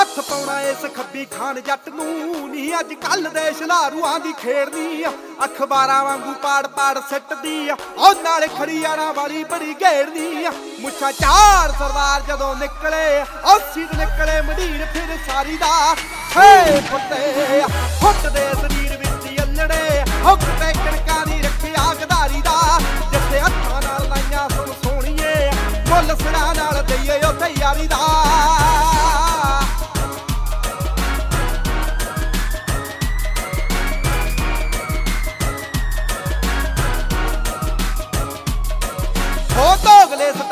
ਹੱਥ ਪਾਉਣਾ ਇਸ ਖੱਬੀ ਖਾਨ ਜੱਟ ਨੂੰ ਨਹੀਂ ਅੱਜ ਕੱਲ ਦੇ ਸ਼ਲਾਰੂਆਂ ਦੀ ਖੇਡਦੀ ਆ। ਅਖਬਾਰਾਂ ਵਾਂਗੂ ਪਾੜ ਪਾੜ ਸਿੱਟਦੀ ਆ। ਉਹ ਨਾਲੇ ਖੜੀਆਣਾ ਵਾਲੀ ਬੜੀ ਘੇੜਦੀ ਆ। ਮੁੱਛਾਂ ਚਾਰ ਸਰਦਾਰ ਜਦੋਂ ਨਿਕਲੇ ਉਹ ਸੀਟ ਨਿਕਲੇ ਮਢੀਰ ਫਿਰ ਸਾਰੀ ਦਾ ਹੇ ਫੁੱਟੇ ਫੁੱਟ ਦੇ ਸਰੀਰ ਵਿੱਚ ਅਲੜੇ ਹੁੱਕ ਤੇ ਕਣਕਾਂ ਦੀ ਰੱਖਿਆ ਗਧਾਰੀ ਦਾ। ਜਿੱਥੇ ਹੱਥਾਂ ਨਾਲ ਲਾਈਆਂ ਸੁਣ ਸੋਣੀਏ ਮੁੱਲ ਸਿਰਾਂ ਨਾਲ ਦਈਏ ਉੱਥੇ ਯਾਰੀ ਦਾ।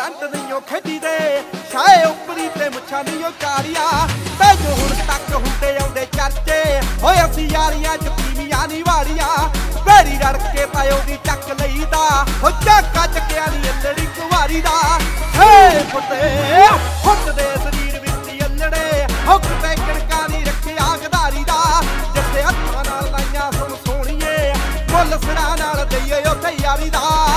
ਦੋਗਲੇ ਨਹੀਂਓ ਖੇਡੀ ਦੇ ਛਾਏ ਉੱਪਰੀ ਤੇ ਮੁੱਛਾਂ ਨਹੀਂਓ ਚਾੜੀਆਂ। ਤੇ ਜੋ ਹੁਣ ਤੱਕ ਹੁੰਦੇ ਆਉਂਦੇ ਚਰਚੇ, ਓਏ ਅਸੀਂ ਯਾਰੀਆਂ ਚ ਪੀਵੀਆਂ ਨਹੀਂ ਵਾੜੀਆਂ। ਬੇੜੀ ਰੜ ਕੇ ਪਾਇਓ ਦੀ ਚੱਕ ਲਈਦਾ ਹੋ ਚੱਕਾ ਚੱਕਿਆ ਨਹੀਂ ਅੱਲੜੀ ਕੁਵਾਰੀ ਦਾ। ਹੇ ਫੁੱਟੇ ਫੁੱਟ ਦੇ ਸਰੀਰ ਵਿੱਚ ਅੱਲੜੇ, ਹੁੱਕ ਤੇ ਕਣਕਾਂ ਦੀ ਰੱਖਿਆ ਗਧਾਰੀ ਦਾ। ਜਿੱਥੇ ਹੱਥਾਂ ਨਾਲ ਲਾਈਆਂ ਸੁਣ ਸੋਣੀਏ ਫੁੱਲ ਸਿਰਾਂ ਨਾਲ ਦਈਏ ਉੱਥੇ ਯਾਰੀ ਦਾ।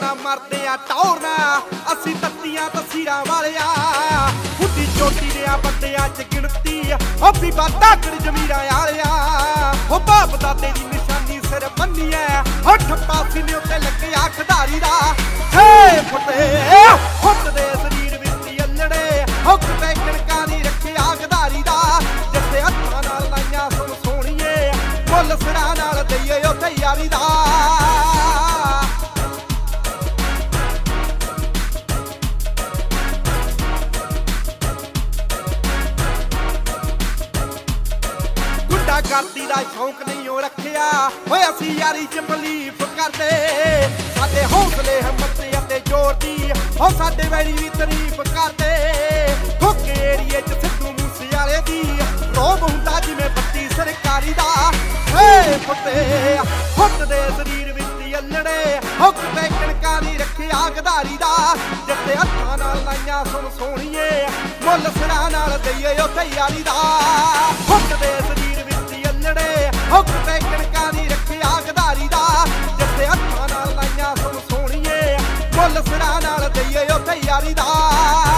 ਨਾ ਮਰਦੇ ਆ ਟੌਰਨਾ ਅਸੀਂ ਤੱਤੀਆਂ ਤਸੀਰਾਂ ਵਾਲਿਆ। ਫੁੱਟੀ ਚੋਟੀ ਦੇ ਆ ਬੰਦਿਆਂ ਚ ਗਿਣਤੀ। ਆ ਉਹ ਵੀ ਬਾਤਾਕੜ ਜ਼ਮੀਰਾਂ ਵਾਲਿਆ। ਉਹ ਬਾਪ ਦਾਦੇ ਦੀ ਨਿਸ਼ਾਨੀ ਸਿਰ ਬੰਨੀ ਐ ਠੱਪਾ ਸੀਨੇ ਉੱਤੇ ਲੱਗਿਆ ਖਿਡਾਰੀ ਦਾ। ਹੇ ਫੁੱਟੇ ਫੁੱਟ ਦੇ ਸਰੀਰ ਵਿੱਚ ਅੱਲੜੇ। ਹੁੱਕ ਤੇ ਕਣਕਾਂ ਦੀ ਰੱਖਿਆ ਖਿਡਾਰੀ ਦਾ। ਜਿੱਥੇ ਹੱਥਾਂ ਨਾਲ ਲਾਈਆਂ ਸੁਣ ਸੋਣੀਏ ਮੁੱਲ ਸਿਰਾਂ ਨਾਲ ਦਈਏ ਉੱਥੇ ਯਾਰੀ ਦਾ। ਕਰਦੀ ਦਾ ਸ਼ੌਂਕ ਨਹੀਂ ਉਹ ਰੱਖਿਆ। ਓਏ ਅਸੀਂ ਯਾਰੀ ਚ ਬਲੀਫ ਕਰਦੇ। ਸਾਡੇ ਹੌਸਲੇ ਹਿੰਮਤ ਅਤੇ ਜ਼ੋਰ ਦੀ ਹੋ ਸਾਡੇ ਵੈਰੀ ਵੀ ਤਾਰੀਫ ਕਰਦੇ। ਹੁੱਕੇ ਏਰੀਏ ਚ ਸਿੱਧੂ ਮੂਸੇ ਵਾਲੇ ਦੀ ਰੋਬ ਹੁੰਦਾ ਜਿਵੇਂ ਬੱਤੀ ਸਰਕਾਰੀ ਦਾ। ਹੇ ਫੁੱਟੇ ਫੁੱਟ ਦੇ ਸਰੀਰ ਵਿੱਚ ਅੱਲੜੇ। ਹੁੱਕ ਤੇ ਕਣਕਾਂ ਦੀ ਰੱਖਿਆ ਗਧਾਰੀ ਦਾ। ਜਿੱਤੇ ਹੱਥਾਂ ਨਾਲ ਲਾਈਆਂ ਸੁਣ ਸੋਣੀਏ ਮੁੱਲ ਸਿਰਾਂ ਨਾਲ ਦਈਏ ਉੱਥੇ ਯਾਰੀ ਦਾ। ਫੁੱਟ ਫੁੱਲ ਫੜਾ ਨਾਲ ਦਈਏ ਉਹ ਤਿਆਰੀ ਦਾ।